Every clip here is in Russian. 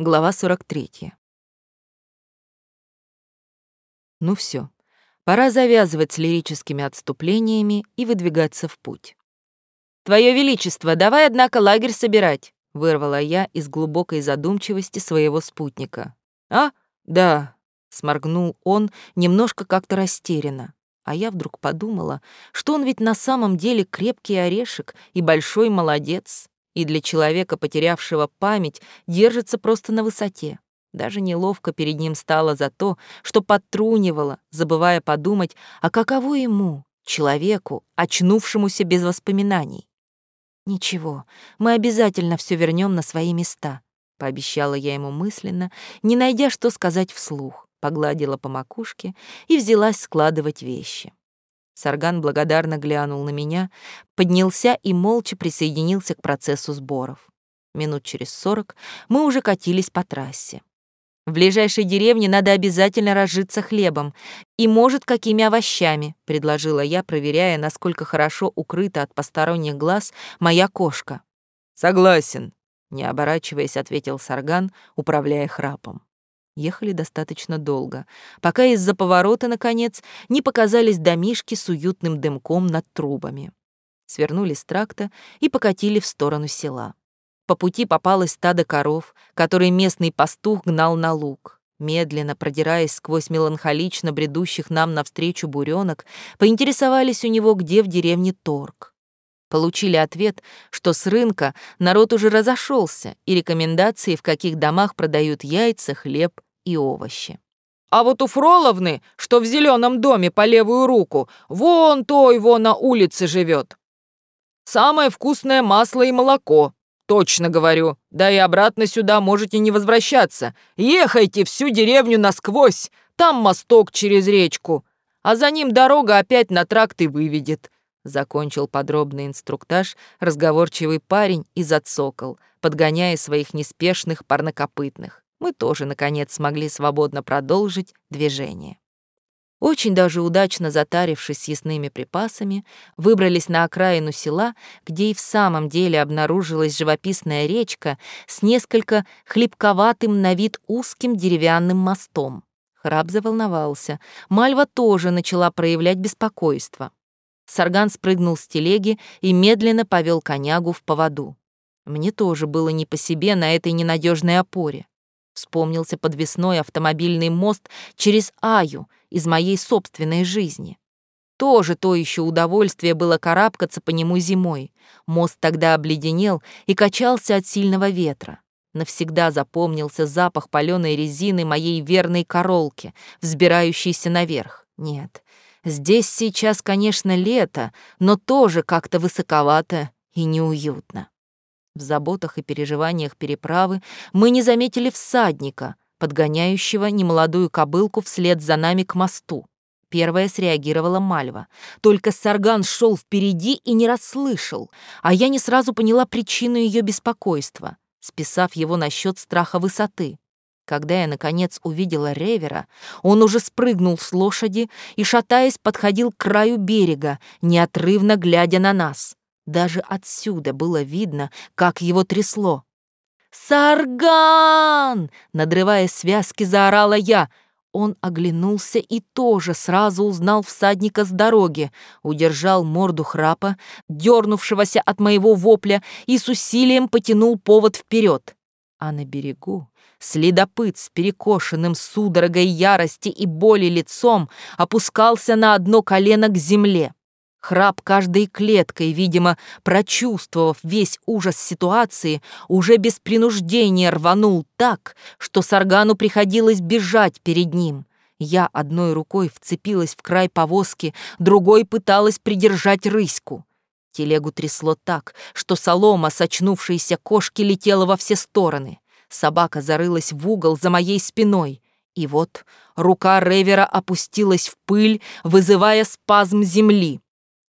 Глава 43. Ну все, пора завязывать с лирическими отступлениями и выдвигаться в путь. «Твое Величество, давай, однако, лагерь собирать», — вырвала я из глубокой задумчивости своего спутника. «А? Да», — сморгнул он, немножко как-то растерянно. А я вдруг подумала, что он ведь на самом деле крепкий орешек и большой молодец и для человека, потерявшего память, держится просто на высоте. Даже неловко перед ним стало за то, что подтрунивала, забывая подумать, а каково ему, человеку, очнувшемуся без воспоминаний. «Ничего, мы обязательно все вернем на свои места», — пообещала я ему мысленно, не найдя, что сказать вслух, погладила по макушке и взялась складывать вещи. Сарган благодарно глянул на меня, поднялся и молча присоединился к процессу сборов. Минут через сорок мы уже катились по трассе. В ближайшей деревне надо обязательно разжиться хлебом и, может, какими овощами, предложила я, проверяя, насколько хорошо укрыта от посторонних глаз моя кошка. Согласен, не оборачиваясь, ответил Сарган, управляя храпом. Ехали достаточно долго, пока из-за поворота, наконец, не показались домишки с уютным дымком над трубами. Свернули с тракта и покатили в сторону села. По пути попалось стадо коров, которые местный пастух гнал на луг. Медленно продираясь сквозь меланхолично бредущих нам навстречу буренок, поинтересовались у него, где в деревне торг. Получили ответ, что с рынка народ уже разошелся, и рекомендации, в каких домах продают яйца, хлеб и овощи. А вот у Фроловны, что в зеленом доме по левую руку, вон той вон на улице живет. Самое вкусное масло и молоко. Точно говорю. Да и обратно сюда можете не возвращаться. Ехайте всю деревню насквозь. Там мосток через речку. А за ним дорога опять на тракт и выведет. Закончил подробный инструктаж разговорчивый парень и зацокал, подгоняя своих неспешных парнокопытных мы тоже, наконец, смогли свободно продолжить движение. Очень даже удачно затарившись съестными припасами, выбрались на окраину села, где и в самом деле обнаружилась живописная речка с несколько хлебковатым на вид узким деревянным мостом. Храб заволновался. Мальва тоже начала проявлять беспокойство. Сарган спрыгнул с телеги и медленно повел конягу в поводу. Мне тоже было не по себе на этой ненадежной опоре. Вспомнился подвесной автомобильный мост через Аю из моей собственной жизни. Тоже то еще удовольствие было карабкаться по нему зимой. Мост тогда обледенел и качался от сильного ветра. Навсегда запомнился запах паленой резины моей верной королки, взбирающейся наверх. Нет, здесь сейчас, конечно, лето, но тоже как-то высоковато и неуютно. В заботах и переживаниях переправы мы не заметили всадника, подгоняющего немолодую кобылку вслед за нами к мосту. Первая среагировала Мальва. Только Сарган шел впереди и не расслышал, а я не сразу поняла причину ее беспокойства, списав его насчет страха высоты. Когда я, наконец, увидела Ревера, он уже спрыгнул с лошади и, шатаясь, подходил к краю берега, неотрывно глядя на нас. Даже отсюда было видно, как его трясло. «Сарган!» — надрывая связки, заорала я. Он оглянулся и тоже сразу узнал всадника с дороги, удержал морду храпа, дернувшегося от моего вопля, и с усилием потянул повод вперед. А на берегу следопыт с перекошенным судорогой ярости и боли лицом опускался на одно колено к земле. Храп каждой клеткой, видимо, прочувствовав весь ужас ситуации, уже без принуждения рванул так, что Саргану приходилось бежать перед ним. Я одной рукой вцепилась в край повозки, другой пыталась придержать рыську. Телегу трясло так, что солома с очнувшейся кошки летела во все стороны. Собака зарылась в угол за моей спиной. И вот рука Ревера опустилась в пыль, вызывая спазм земли.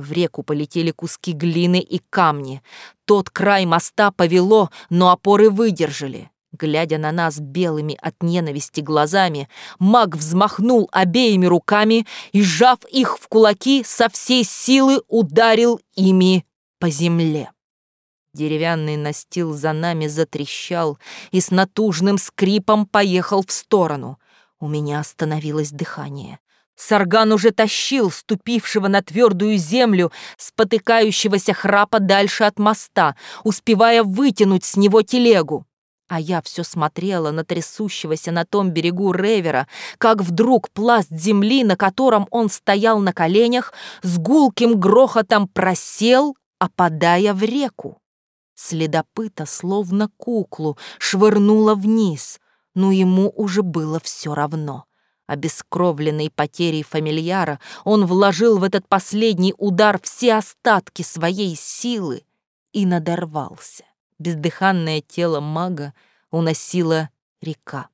В реку полетели куски глины и камни. Тот край моста повело, но опоры выдержали. Глядя на нас белыми от ненависти глазами, маг взмахнул обеими руками и, сжав их в кулаки, со всей силы ударил ими по земле. Деревянный настил за нами затрещал и с натужным скрипом поехал в сторону. У меня остановилось дыхание. Сарган уже тащил ступившего на твердую землю, спотыкающегося храпа дальше от моста, успевая вытянуть с него телегу. А я все смотрела на трясущегося на том берегу Ревера, как вдруг пласт земли, на котором он стоял на коленях, с гулким грохотом просел, опадая в реку. Следопыта, словно куклу, швырнула вниз, но ему уже было все равно. Обескровленный потерей фамильяра, он вложил в этот последний удар все остатки своей силы и надорвался. Бездыханное тело мага уносила река.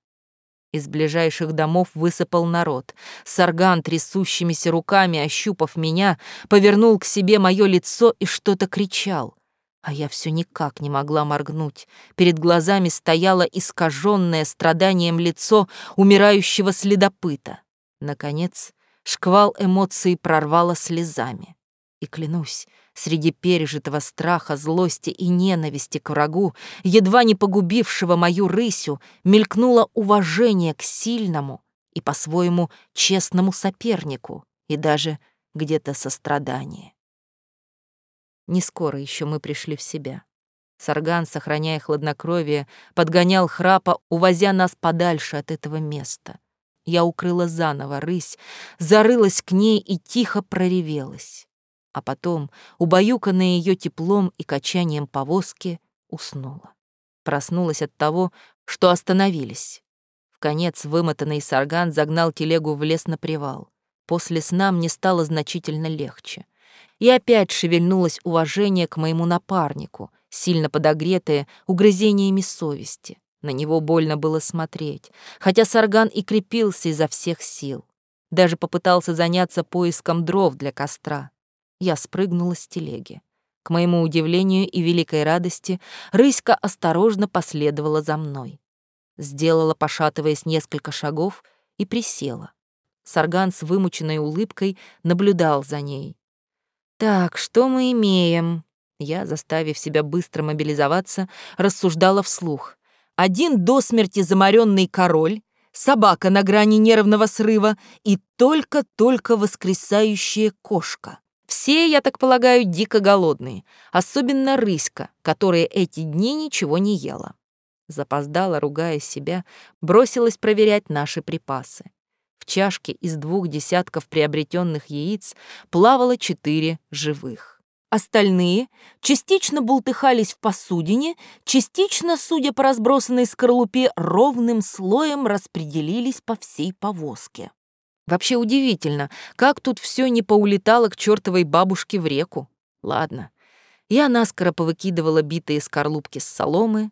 Из ближайших домов высыпал народ. Сарган, трясущимися руками, ощупав меня, повернул к себе мое лицо и что-то кричал. А я все никак не могла моргнуть. Перед глазами стояло искаженное страданием лицо умирающего следопыта. Наконец, шквал эмоций прорвало слезами. И клянусь, среди пережитого страха, злости и ненависти к врагу, едва не погубившего мою рысю, мелькнуло уважение к сильному и по-своему честному сопернику, и даже где-то сострадание. Не скоро еще мы пришли в себя. Сарган, сохраняя хладнокровие, подгонял храпа, увозя нас подальше от этого места. Я укрыла заново рысь, зарылась к ней и тихо проревелась. А потом, убаюканная ее теплом и качанием повозки, уснула. Проснулась от того, что остановились. В конец вымотанный Сарган загнал телегу в лес на привал. После сна мне стало значительно легче и опять шевельнулось уважение к моему напарнику, сильно подогретое угрызениями совести. На него больно было смотреть, хотя Сарган и крепился изо всех сил. Даже попытался заняться поиском дров для костра. Я спрыгнула с телеги. К моему удивлению и великой радости, рыська осторожно последовала за мной. Сделала, пошатываясь несколько шагов, и присела. Сарган с вымученной улыбкой наблюдал за ней. Так, что мы имеем? Я, заставив себя быстро мобилизоваться, рассуждала вслух. Один до смерти заморенный король, собака на грани нервного срыва и только-только воскресающая кошка. Все, я так полагаю, дико голодные, особенно рыська, которая эти дни ничего не ела. Запоздала, ругая себя, бросилась проверять наши припасы. В чашке из двух десятков приобретенных яиц плавало четыре живых. Остальные частично бултыхались в посудине, частично, судя по разбросанной скорлупе, ровным слоем распределились по всей повозке. Вообще удивительно, как тут все не поулетало к чертовой бабушке в реку. Ладно, я наскоро повыкидывала битые скорлупки с соломы,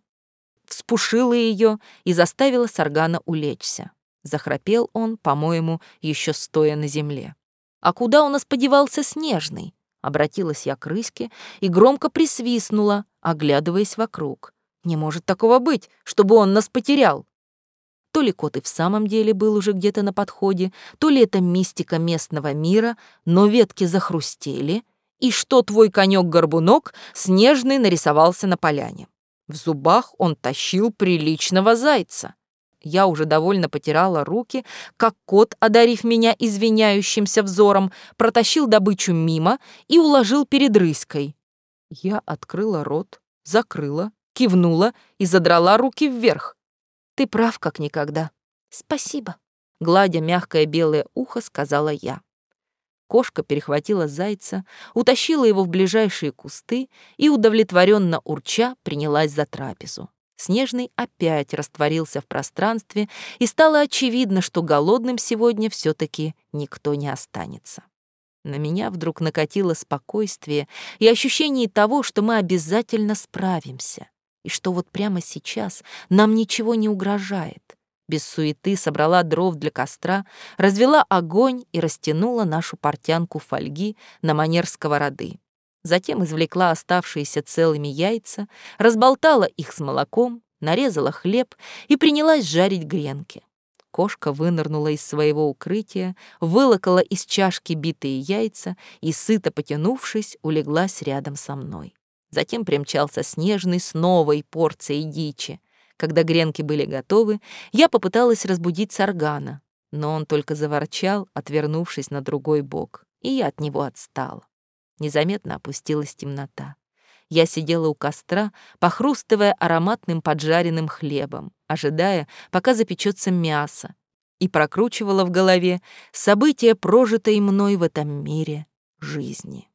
вспушила ее и заставила Саргана улечься. Захрапел он, по-моему, еще стоя на земле. «А куда у нас подевался Снежный?» Обратилась я к рыське и громко присвистнула, оглядываясь вокруг. «Не может такого быть, чтобы он нас потерял!» То ли кот и в самом деле был уже где-то на подходе, то ли это мистика местного мира, но ветки захрустели, и что твой конек-горбунок снежный нарисовался на поляне. В зубах он тащил приличного зайца. Я уже довольно потирала руки, как кот, одарив меня извиняющимся взором, протащил добычу мимо и уложил перед рыской. Я открыла рот, закрыла, кивнула и задрала руки вверх. «Ты прав, как никогда. Спасибо», — гладя мягкое белое ухо, сказала я. Кошка перехватила зайца, утащила его в ближайшие кусты и, удовлетворенно урча, принялась за трапезу. Снежный опять растворился в пространстве, и стало очевидно, что голодным сегодня все таки никто не останется. На меня вдруг накатило спокойствие и ощущение того, что мы обязательно справимся, и что вот прямо сейчас нам ничего не угрожает. Без суеты собрала дров для костра, развела огонь и растянула нашу портянку фольги на манер сковороды. Затем извлекла оставшиеся целыми яйца, разболтала их с молоком, нарезала хлеб и принялась жарить гренки. Кошка вынырнула из своего укрытия, вылокала из чашки битые яйца и, сыто потянувшись, улеглась рядом со мной. Затем примчался Снежный с новой порцией дичи. Когда гренки были готовы, я попыталась разбудить Саргана, но он только заворчал, отвернувшись на другой бок, и я от него отстала. Незаметно опустилась темнота. Я сидела у костра, похрустывая ароматным поджаренным хлебом, ожидая, пока запечется мясо, и прокручивала в голове события, прожитой мной в этом мире жизни.